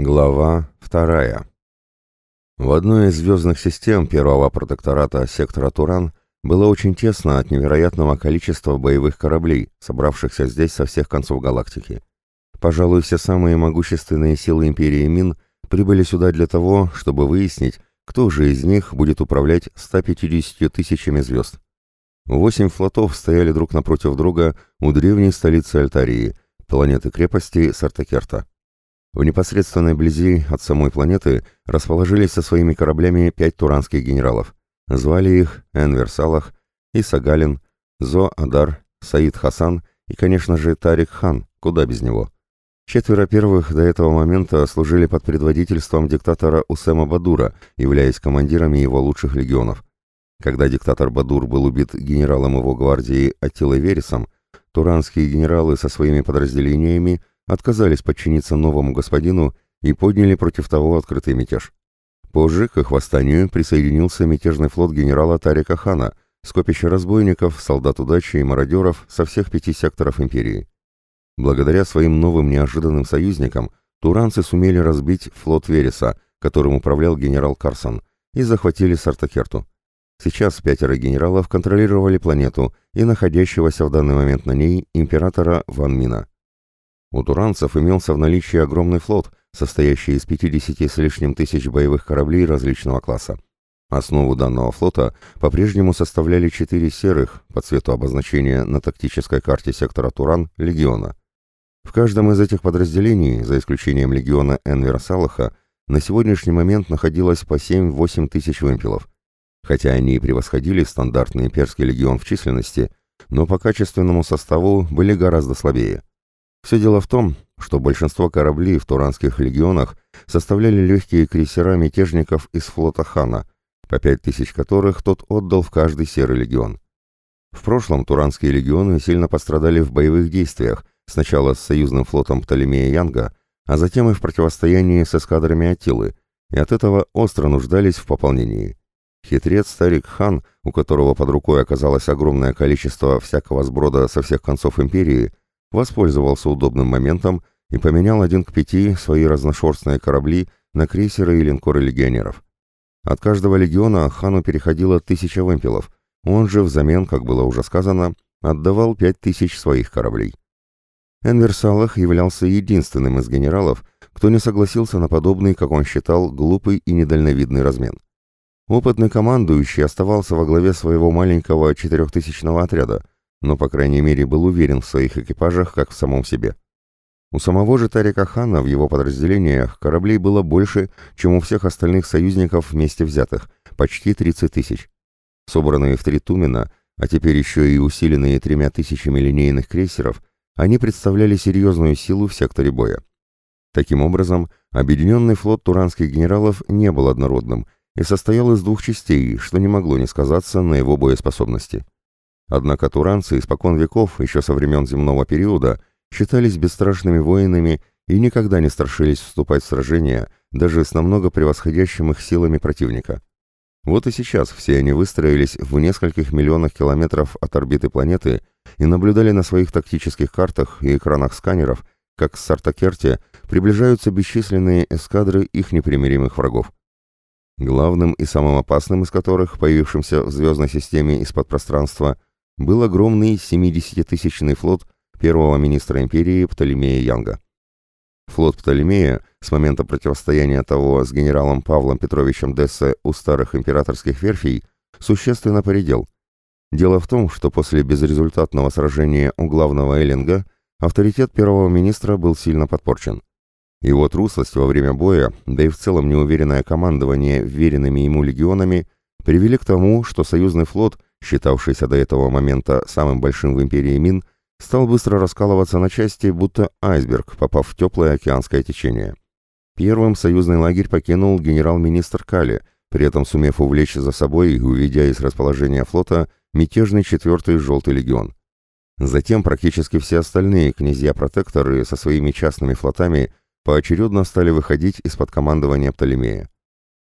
Глава вторая. В одной из звездных систем первого протектората сектора Туран было очень тесно от невероятного количества боевых кораблей, собравшихся здесь со всех концов галактики. Пожалуй, все самые могущественные силы Империи Мин прибыли сюда для того, чтобы выяснить, кто же из них будет управлять 150 тысячами звезд. Восемь флотов стояли друг напротив друга у древней столицы Альтарии, планеты-крепости Сартакерта. В непосредственной близи от самой планеты расположились со своими кораблями пять туранских генералов. Звали их Энвер Салах, Иса Галин, Зо Адар, Саид Хасан и, конечно же, Тарик Хан, куда без него. Четверо первых до этого момента служили под предводительством диктатора Усема Бадура, являясь командирами его лучших легионов. Когда диктатор Бадур был убит генералом его гвардии Аттилой Вересом, туранские генералы со своими подразделениями отказались подчиниться новому господину и подняли против того открытый мятеж. Позже к их восстанию присоединился мятежный флот генерала Тарика Хана, скопище разбойников, солдат удачи и мародеров со всех пяти секторов империи. Благодаря своим новым неожиданным союзникам туранцы сумели разбить флот Вереса, которым управлял генерал Карсон, и захватили Сартакерту. Сейчас пятеро генералов контролировали планету и находящегося в данный момент на ней императора Ван Мина. У туранцев имелся в наличии огромный флот, состоящий из 50 с лишним тысяч боевых кораблей различного класса. Основу данного флота по-прежнему составляли четыре серых, по цвету обозначения на тактической карте сектора Туран, легиона. В каждом из этих подразделений, за исключением легиона Энвера Салаха, на сегодняшний момент находилось по 7-8 тысяч вымпелов. Хотя они и превосходили стандартный имперский легион в численности, но по качественному составу были гораздо слабее. Все дело в том, что большинство кораблей в Туранских легионах составляли легкие крейсера мятежников из флота хана, по пять тысяч которых тот отдал в каждый серый легион. В прошлом Туранские легионы сильно пострадали в боевых действиях, сначала с союзным флотом Птолемея Янга, а затем и в противостоянии с эскадрами Атилы, и от этого остро нуждались в пополнении. Хитрец Старик Хан, у которого под рукой оказалось огромное количество всякого сброда со всех концов империи, воспользовался удобным моментом и поменял один к пяти свои разношерстные корабли на крейсеры и линкоры легионеров. От каждого легиона хану переходило тысяча вымпелов, он же взамен, как было уже сказано, отдавал пять тысяч своих кораблей. Энвер Салах являлся единственным из генералов, кто не согласился на подобный, как он считал, глупый и недальновидный размен. Опытный командующий оставался во главе своего маленького четырехтысячного отряда, но, по крайней мере, был уверен в своих экипажах, как в самом себе. У самого же Тарика Хана в его подразделениях кораблей было больше, чем у всех остальных союзников вместе взятых, почти 30 тысяч. Собранные в три Тумена, а теперь еще и усиленные тремя тысячами линейных крейсеров, они представляли серьезную силу в секторе боя. Таким образом, объединенный флот туранских генералов не был однородным и состоял из двух частей, что не могло не сказаться на его боеспособности. Однако туранцы испокон веков, еще со времен земного периода, считались бесстрашными воинами и никогда не страшились вступать в сражения, даже с намного превосходящим их силами противника. Вот и сейчас все они выстроились в нескольких миллионах километров от орбиты планеты и наблюдали на своих тактических картах и экранах сканеров, как с Сартакерте приближаются бесчисленные эскадры их непримиримых врагов. Главным и самым опасным из которых, появившимся в звездной системе из-под пространства, был огромный 70-тысячный флот первого министра империи Птолемея Янга. Флот Птолемея с момента противостояния того с генералом Павлом Петровичем Дессе у старых императорских верфей существенно поредел. Дело в том, что после безрезультатного сражения у главного Эллинга авторитет первого министра был сильно подпорчен. Его трусость во время боя, да и в целом неуверенное командование веренными ему легионами привели к тому, что союзный флот – считавшийся до этого момента самым большим в империи мин, стал быстро раскалываться на части, будто айсберг, попав в теплое океанское течение. Первым союзный лагерь покинул генерал-министр Кали, при этом сумев увлечь за собой уведя из расположения флота мятежный четвертый желтый легион. Затем практически все остальные князья-протекторы со своими частными флотами поочередно стали выходить из-под командования Птолемея.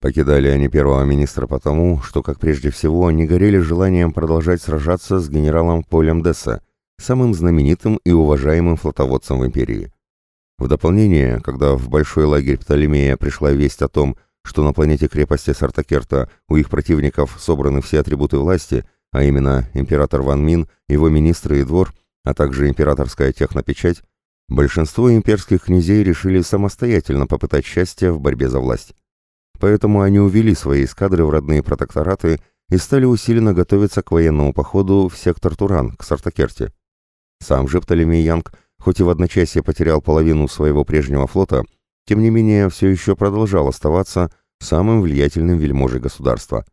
Покидали они первого министра потому, что, как прежде всего, не горели желанием продолжать сражаться с генералом Полем Десса, самым знаменитым и уважаемым флотоводцем в империи. В дополнение, когда в большой лагерь Птолемея пришла весть о том, что на планете крепости Сартакерта у их противников собраны все атрибуты власти, а именно император Ван Мин, его министры и двор, а также императорская технопечать, большинство имперских князей решили самостоятельно попытать счастье в борьбе за власть. Поэтому они увели свои эскадры в родные протектораты и стали усиленно готовиться к военному походу в сектор Туран, к Сартакерте. Сам же Птолемей Янг, хоть и в одночасье потерял половину своего прежнего флота, тем не менее все еще продолжал оставаться самым влиятельным вельможей государства.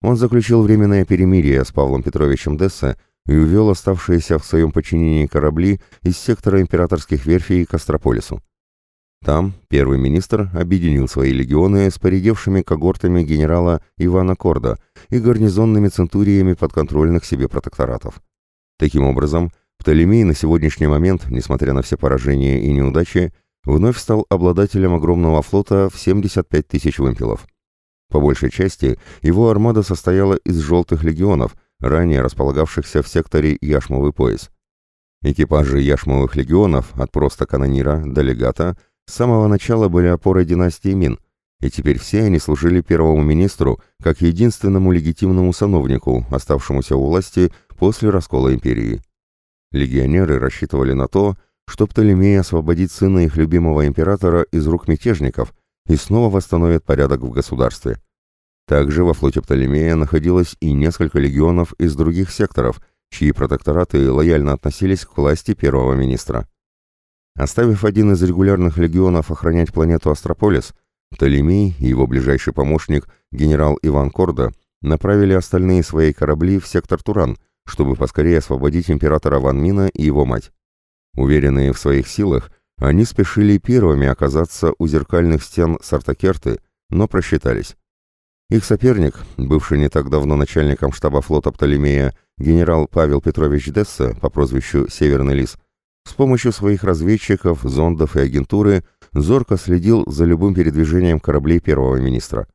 Он заключил временное перемирие с Павлом Петровичем Дессе и увел оставшиеся в своем подчинении корабли из сектора императорских верфей к Астрополису. Там первый министр объединил свои легионы с поредевшими когортами генерала Ивана Корда и гарнизонными центуриями подконтрольных себе протекторатов. Таким образом, Птолемей на сегодняшний момент, несмотря на все поражения и неудачи, вновь стал обладателем огромного флота в 75 тысяч вымпелов. По большей части его армада состояла из желтых легионов, ранее располагавшихся в секторе Яшмовый пояс. Экипажи Яшмовых легионов, от просто канонира до легата, с самого начала были опорой династии Мин, и теперь все они служили первому министру как единственному легитимному сановнику, оставшемуся у власти после раскола империи. Легионеры рассчитывали на то, что Птолемей освободит сына их любимого императора из рук мятежников и снова восстановит порядок в государстве. Также во флоте Птолемея находилось и несколько легионов из других секторов, чьи протектораты лояльно относились к власти первого министра. Оставив один из регулярных легионов охранять планету Астрополис, Птолемей и его ближайший помощник, генерал Иван Корда, направили остальные свои корабли в сектор Туран, чтобы поскорее освободить императора Ван Мина и его мать. Уверенные в своих силах, они спешили первыми оказаться у зеркальных стен Сартакерты, но просчитались. Их соперник, бывший не так давно начальником штаба флота Птолемея, генерал Павел Петрович Десса по прозвищу Северный Лис, с помощью своих разведчиков, зондов и агентуры зорко следил за любым передвижением кораблей первого министра.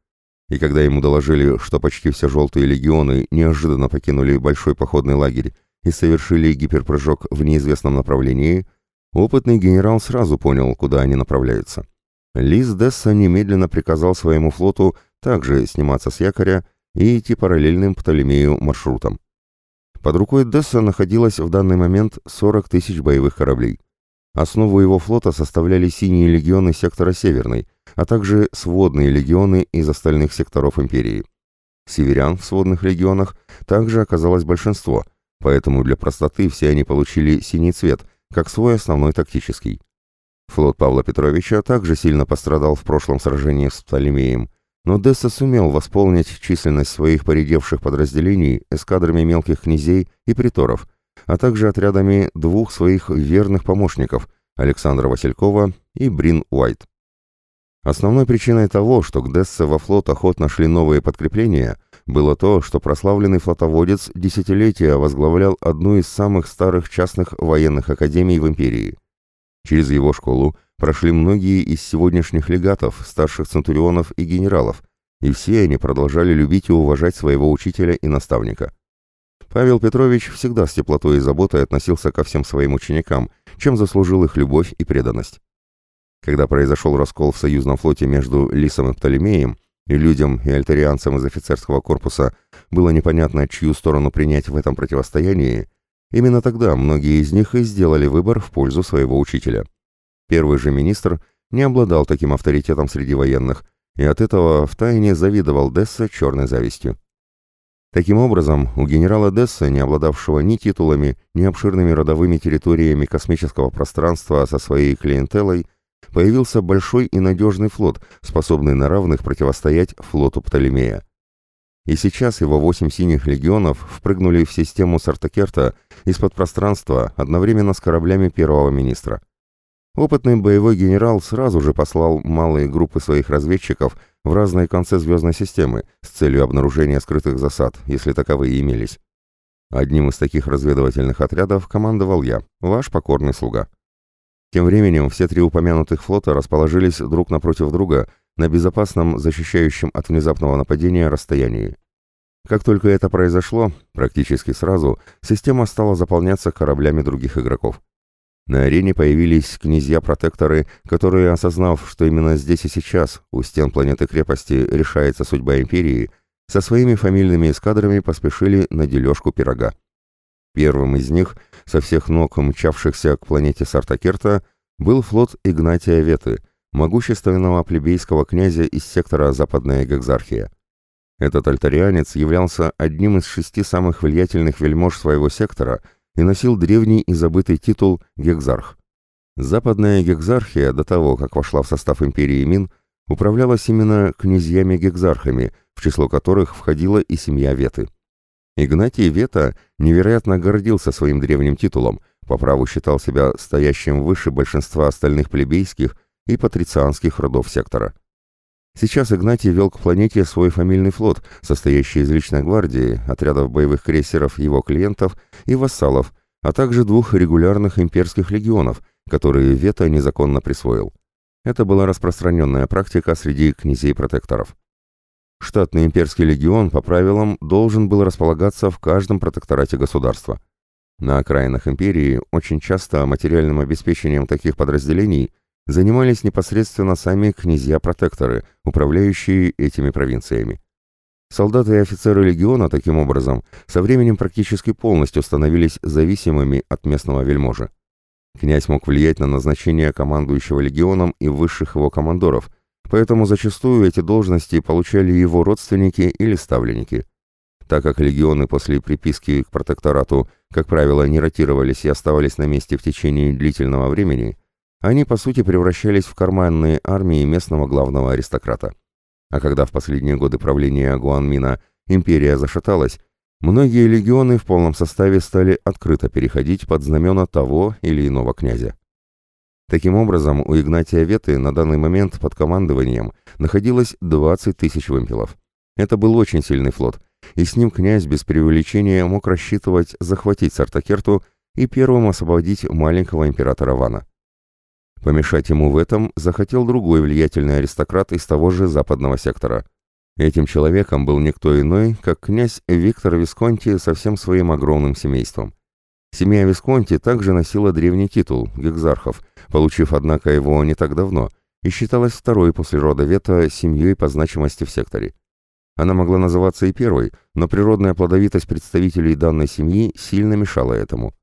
И когда ему доложили, что почти все желтые легионы неожиданно покинули большой походный лагерь и совершили гиперпрыжок в неизвестном направлении, опытный генерал сразу понял, куда они направляются. Лис Десса немедленно приказал своему флоту также сниматься с якоря и идти параллельным Птолемею маршрутом. Под рукой Десса находилось в данный момент 40 тысяч боевых кораблей. Основу его флота составляли синие легионы сектора Северный, а также сводные легионы из остальных секторов империи. Северян в сводных легионах также оказалось большинство, поэтому для простоты все они получили синий цвет, как свой основной тактический. Флот Павла Петровича также сильно пострадал в прошлом сражении с Птолемеем, но Десса сумел восполнить численность своих поредевших подразделений эскадрами мелких князей и приторов, а также отрядами двух своих верных помощников Александра Василькова и Брин Уайт. Основной причиной того, что к Дессе во флот охотно шли новые подкрепления, было то, что прославленный флотоводец десятилетия возглавлял одну из самых старых частных военных академий в империи. Через его школу прошли многие из сегодняшних легатов, старших центурионов и генералов, и все они продолжали любить и уважать своего учителя и наставника. Павел Петрович всегда с теплотой и заботой относился ко всем своим ученикам, чем заслужил их любовь и преданность. Когда произошел раскол в союзном флоте между Лисом и Птолемеем, и людям, и альтерианцам из офицерского корпуса было непонятно, чью сторону принять в этом противостоянии, именно тогда многие из них и сделали выбор в пользу своего учителя. Первый же министр не обладал таким авторитетом среди военных, и от этого втайне завидовал Десса черной завистью. Таким образом, у генерала Десса, не обладавшего ни титулами, ни обширными родовыми территориями космического пространства со своей клиентелой, появился большой и надежный флот, способный на равных противостоять флоту Птолемея. И сейчас его восемь синих легионов впрыгнули в систему Сартакерта из-под пространства одновременно с кораблями первого министра. Опытный боевой генерал сразу же послал малые группы своих разведчиков в разные концы звездной системы с целью обнаружения скрытых засад, если таковые имелись. Одним из таких разведывательных отрядов командовал я, ваш покорный слуга. Тем временем все три упомянутых флота расположились друг напротив друга на безопасном, защищающем от внезапного нападения расстоянии. Как только это произошло, практически сразу, система стала заполняться кораблями других игроков. На арене появились князья-протекторы, которые, осознав, что именно здесь и сейчас, у стен планеты-крепости, решается судьба империи, со своими фамильными эскадрами поспешили на дележку пирога. Первым из них, со всех ног мчавшихся к планете Сартакерта, был флот Игнатия Веты, могущественного плебейского князя из сектора Западная Гекзархия. Этот альтарианец являлся одним из шести самых влиятельных вельмож своего сектора и носил древний и забытый титул Гекзарх. Западная Гекзархия до того, как вошла в состав империи Мин, управлялась именно князьями-гекзархами, в число которых входила и семья Веты. Игнатий Вета невероятно гордился своим древним титулом, по праву считал себя стоящим выше большинства остальных плебейских и патрицианских родов сектора. Сейчас Игнатий вел к планете свой фамильный флот, состоящий из личной гвардии, отрядов боевых крейсеров его клиентов и вассалов, а также двух регулярных имперских легионов, которые Вета незаконно присвоил. Это была распространенная практика среди князей-протекторов. Штатный имперский легион, по правилам, должен был располагаться в каждом протекторате государства. На окраинах империи очень часто материальным обеспечением таких подразделений – занимались непосредственно сами князья-протекторы, управляющие этими провинциями. Солдаты и офицеры легиона, таким образом, со временем практически полностью становились зависимыми от местного вельможи. Князь мог влиять на назначение командующего легионом и высших его командоров, поэтому зачастую эти должности получали его родственники или ставленники. Так как легионы после приписки к протекторату, как правило, не ротировались и оставались на месте в течение длительного времени, они по сути превращались в карманные армии местного главного аристократа. А когда в последние годы правления Гуанмина империя зашаталась, многие легионы в полном составе стали открыто переходить под знамена того или иного князя. Таким образом, у Игнатия Веты на данный момент под командованием находилось 20 тысяч вымпелов. Это был очень сильный флот, и с ним князь без преувеличения мог рассчитывать захватить Сартакерту и первым освободить маленького императора Вана. Помешать ему в этом захотел другой влиятельный аристократ из того же западного сектора. Этим человеком был никто иной, как князь Виктор Висконти со всем своим огромным семейством. Семья Висконти также носила древний титул – Гекзархов, получив, однако, его не так давно, и считалась второй после рода Вета семьей по значимости в секторе. Она могла называться и первой, но природная плодовитость представителей данной семьи сильно мешала этому.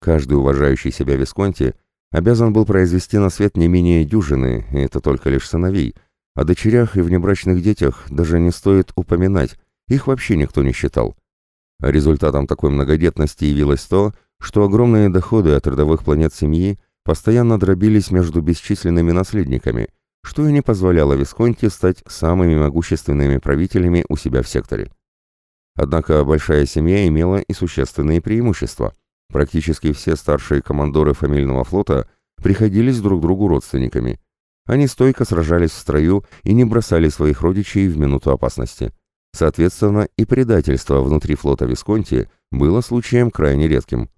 Каждый уважающий себя Висконти обязан был произвести на свет не менее дюжины, и это только лишь сыновей. О дочерях и внебрачных детях даже не стоит упоминать, их вообще никто не считал. результатом такой многодетности явилось то, что огромные доходы от родовых планет семьи постоянно дробились между бесчисленными наследниками, что и не позволяло Висконти стать самыми могущественными правителями у себя в секторе. Однако большая семья имела и существенные преимущества – Практически все старшие командоры фамильного флота приходились друг другу родственниками. Они стойко сражались в строю и не бросали своих родичей в минуту опасности. Соответственно, и предательство внутри флота Висконти было случаем крайне редким.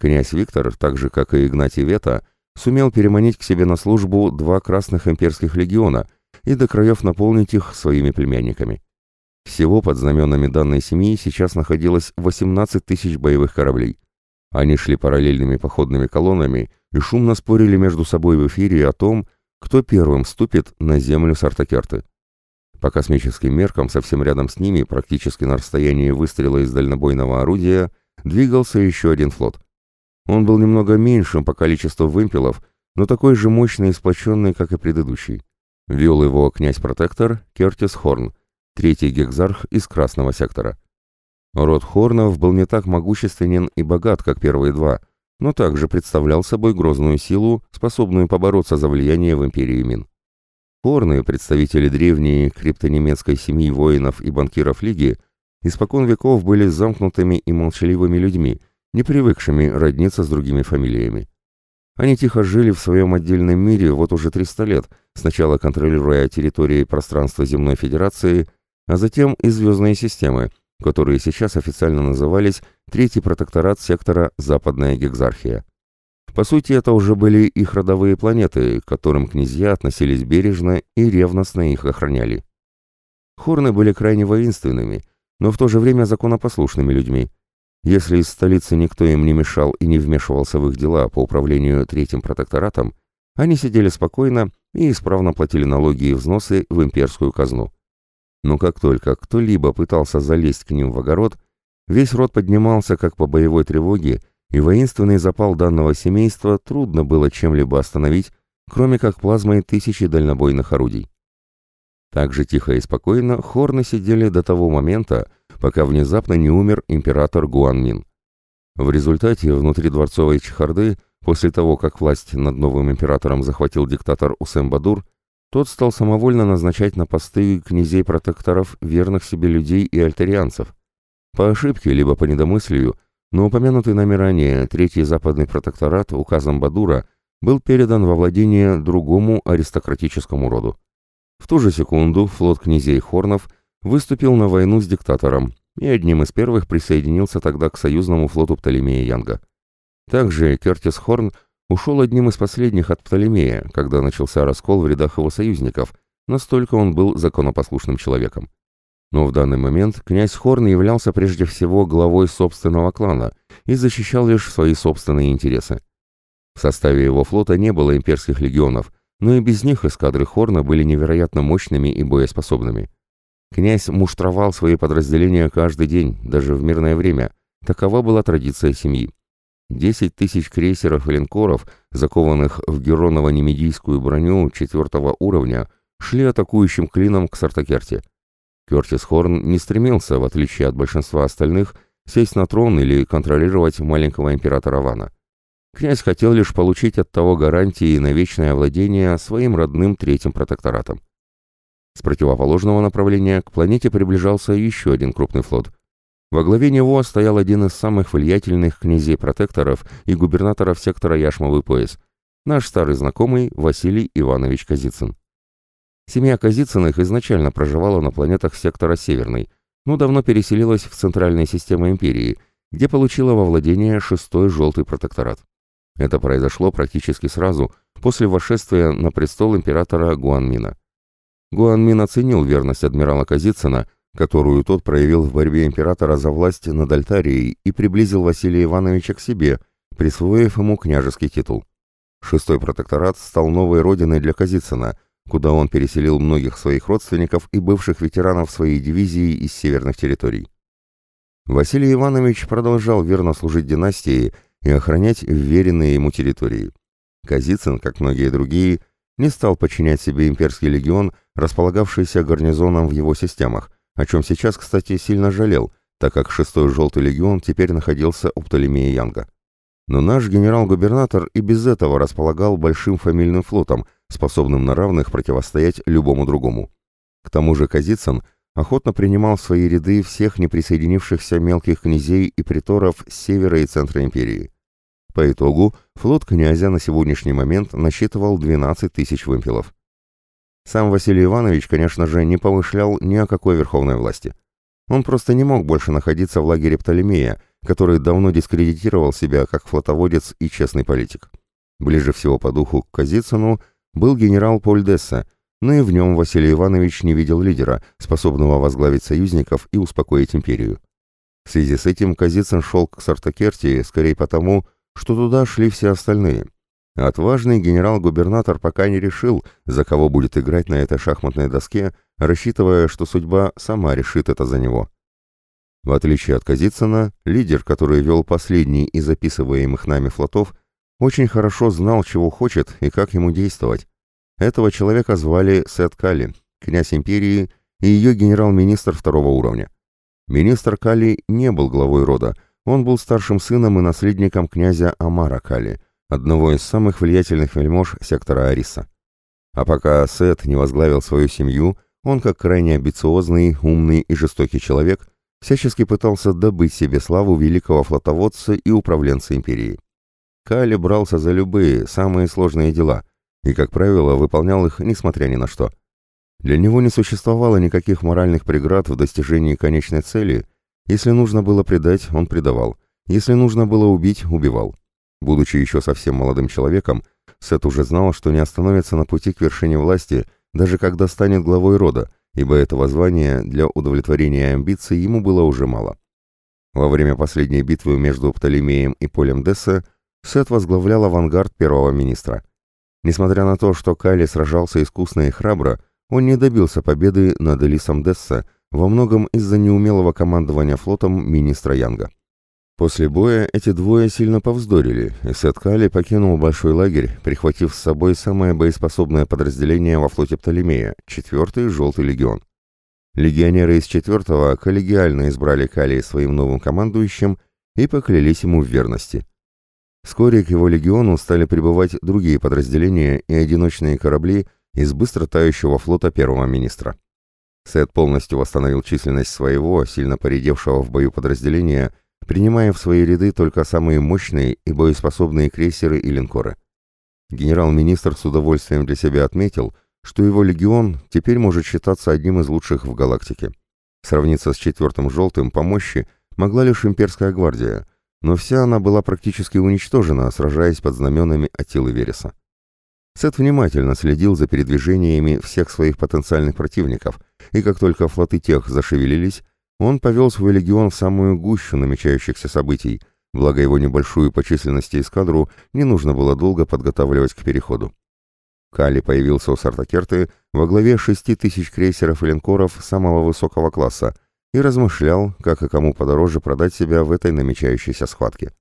Князь Виктор, так же как и Игнатий Вета, сумел переманить к себе на службу два красных имперских легиона и до краев наполнить их своими племянниками. Всего под знаменами данной семьи сейчас находилось 18 тысяч боевых кораблей. Они шли параллельными походными колоннами и шумно спорили между собой в эфире о том, кто первым ступит на землю Сартакерты. По космическим меркам совсем рядом с ними, практически на расстоянии выстрела из дальнобойного орудия, двигался еще один флот. Он был немного меньшим по количеству вымпелов, но такой же мощный и сплоченный, как и предыдущий. Вел его князь-протектор Кертис Хорн, третий гекзарх из Красного сектора. Род Хорнов был не так могущественен и богат, как первые два, но также представлял собой грозную силу, способную побороться за влияние в империи Мин. Хорны, представители древней криптонемецкой семьи воинов и банкиров Лиги, испокон веков были замкнутыми и молчаливыми людьми, не привыкшими родниться с другими фамилиями. Они тихо жили в своем отдельном мире вот уже 300 лет, сначала контролируя территории пространства Земной Федерации, а затем и звездные системы, которые сейчас официально назывались Третий протекторат сектора Западная Гекзархия. По сути, это уже были их родовые планеты, к которым князья относились бережно и ревностно их охраняли. Хорны были крайне воинственными, но в то же время законопослушными людьми. Если из столицы никто им не мешал и не вмешивался в их дела по управлению третьим протекторатом, они сидели спокойно и исправно платили налоги и взносы в имперскую казну. Но как только кто-либо пытался залезть к ним в огород, весь род поднимался как по боевой тревоге, и воинственный запал данного семейства трудно было чем-либо остановить, кроме как плазмой тысячи дальнобойных орудий. Так же тихо и спокойно хорны сидели до того момента, пока внезапно не умер император Гуанмин. В результате внутри дворцовой чехарды, после того, как власть над новым императором захватил диктатор Усэм-Бадур, тот стал самовольно назначать на посты князей-протекторов верных себе людей и альтерианцев. По ошибке, либо по недомыслию, но упомянутый нами ранее Третий Западный протекторат указом Бадура был передан во владение другому аристократическому роду. В ту же секунду флот князей Хорнов выступил на войну с диктатором и одним из первых присоединился тогда к союзному флоту Птолемея Янга. Также Кертис Хорн ушел одним из последних от Птолемея, когда начался раскол в рядах его союзников, настолько он был законопослушным человеком. Но в данный момент князь Хорн являлся прежде всего главой собственного клана и защищал лишь свои собственные интересы. В составе его флота не было имперских легионов, но и без них эскадры Хорна были невероятно мощными и боеспособными. Князь муштровал свои подразделения каждый день, даже в мирное время. Такова была традиция семьи. Десять тысяч крейсеров и линкоров, закованных в героново-немедийскую броню четвертого уровня, шли атакующим клином к Сартакерте. Кертис Хорн не стремился, в отличие от большинства остальных, сесть на трон или контролировать маленького императора Вана. Князь хотел лишь получить от того гарантии на вечное владение своим родным третьим протекторатом. С противоположного направления к планете приближался еще один крупный флот. Во главе него стоял один из самых влиятельных князей-протекторов и губернаторов сектора Яшмовый пояс, наш старый знакомый Василий Иванович Казицын. Семья Казицыных изначально проживала на планетах сектора Северный, но давно переселилась в центральные системы Империи, где получила во владение шестой желтый протекторат. Это произошло практически сразу, после восшествия на престол императора Гуанмина. Гуанмин оценил верность адмирала Казицына, которую тот проявил в борьбе императора за власть над Альтарией и приблизил Василия Ивановича к себе, присвоив ему княжеский титул. Шестой протекторат стал новой родиной для Казицына – куда он переселил многих своих родственников и бывших ветеранов своей дивизии из северных территорий. Василий Иванович продолжал верно служить династии и охранять вверенные ему территории. Казицын, как многие другие, не стал подчинять себе имперский легион, располагавшийся гарнизоном в его системах, о чем сейчас, кстати, сильно жалел, так как шестой желтый легион теперь находился у Птолемея Янга. Но наш генерал-губернатор и без этого располагал большим фамильным флотом, способным на равных противостоять любому другому. К тому же Казицын охотно принимал в свои ряды всех неприсоединившихся мелких князей и приторов с севера и центра империи. По итогу флот князя на сегодняшний момент насчитывал 12 тысяч вымпелов. Сам Василий Иванович, конечно же, не помышлял ни о какой верховной власти. Он просто не мог больше находиться в лагере Птолемея, который давно дискредитировал себя как флотоводец и честный политик. Ближе всего по духу к Казицыну был генерал Поль Десса, но и в нем Василий Иванович не видел лидера, способного возглавить союзников и успокоить империю. В связи с этим Казицын шел к Сартакерти скорее потому, что туда шли все остальные. Отважный генерал-губернатор пока не решил, за кого будет играть на этой шахматной доске, рассчитывая, что судьба сама решит это за него. В отличие от Казицына, лидер, который вел последний из записываемых нами флотов, очень хорошо знал, чего хочет и как ему действовать. Этого человека звали Сет Калли, князь империи и ее генерал-министр второго уровня. Министр Калли не был главой рода, он был старшим сыном и наследником князя Амара Калли, одного из самых влиятельных вельмож сектора Ариса. А пока Сет не возглавил свою семью, он, как крайне амбициозный, умный и жестокий человек, всячески пытался добыть себе славу великого флотоводца и управленца империей. Кали брался за любые, самые сложные дела, и, как правило, выполнял их несмотря ни на что. Для него не существовало никаких моральных преград в достижении конечной цели. Если нужно было предать, он предавал. Если нужно было убить, убивал. Будучи еще совсем молодым человеком, Сет уже знал, что не остановится на пути к вершине власти, даже когда станет главой рода, ибо этого звания для удовлетворения амбиций ему было уже мало. Во время последней битвы между Птолемеем и полем Десса Сет возглавлял авангард первого министра. Несмотря на то, что Кали сражался искусно и храбро, он не добился победы над Элисом Десса, во многом из-за неумелого командования флотом министра Янга. После боя эти двое сильно повздорили, и Сет Кали покинул большой лагерь, прихватив с собой самое боеспособное подразделение во флоте Птолемея, 4-й Желтый легион. Легионеры из 4-го коллегиально избрали Кали своим новым командующим и поклялись ему в верности. Вскоре к его легиону стали прибывать другие подразделения и одиночные корабли из быстро тающего флота первого министра. Сет полностью восстановил численность своего, сильно поредевшего в бою подразделения, принимая в свои ряды только самые мощные и боеспособные крейсеры и линкоры. Генерал-министр с удовольствием для себя отметил, что его легион теперь может считаться одним из лучших в галактике. Сравниться с четвертым желтым по мощи могла лишь имперская гвардия, но вся она была практически уничтожена, сражаясь под знаменами Атилы Вереса. Сет внимательно следил за передвижениями всех своих потенциальных противников, и как только флоты тех зашевелились, он повел свой легион в самую гущу намечающихся событий, благо его небольшую по численности эскадру не нужно было долго подготавливать к переходу. Кали появился у Сартакерты во главе шести тысяч крейсеров и линкоров самого высокого класса и размышлял, как и кому подороже продать себя в этой намечающейся схватке.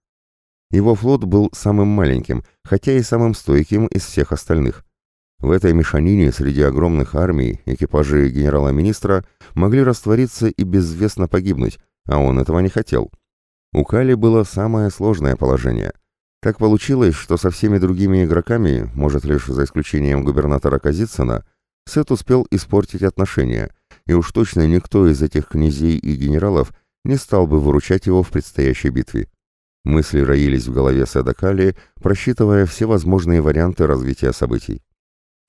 Его флот был самым маленьким, хотя и самым стойким из всех остальных. В этой мешанине среди огромных армий экипажи генерала-министра могли раствориться и безвестно погибнуть, а он этого не хотел. У Кали было самое сложное положение. Так получилось, что со всеми другими игроками, может лишь за исключением губернатора Казицына, Сет успел испортить отношения, и уж точно никто из этих князей и генералов не стал бы выручать его в предстоящей битве. Мысли роились в голове Седа Кали, просчитывая все возможные варианты развития событий.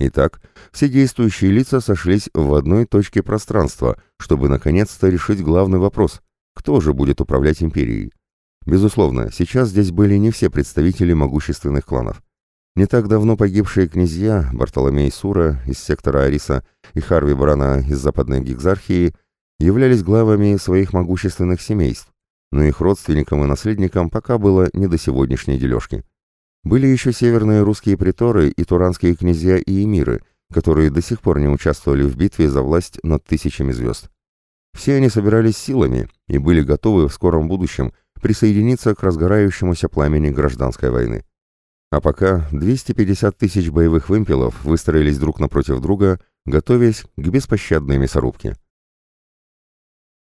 Итак, все действующие лица сошлись в одной точке пространства, чтобы наконец-то решить главный вопрос – кто же будет управлять империей? Безусловно, сейчас здесь были не все представители могущественных кланов. Не так давно погибшие князья Бартоломей Сура из сектора Ариса и Харви Брана из западной Гигзархии являлись главами своих могущественных семейств, но их родственникам и наследникам пока было не до сегодняшней дележки. Были еще северные русские приторы и туранские князья и эмиры, которые до сих пор не участвовали в битве за власть над тысячами звезд. Все они собирались силами и были готовы в скором будущем присоединиться к разгорающемуся пламени гражданской войны. А пока 250 тысяч боевых вымпелов выстроились друг напротив друга, готовясь к беспощадной мясорубке.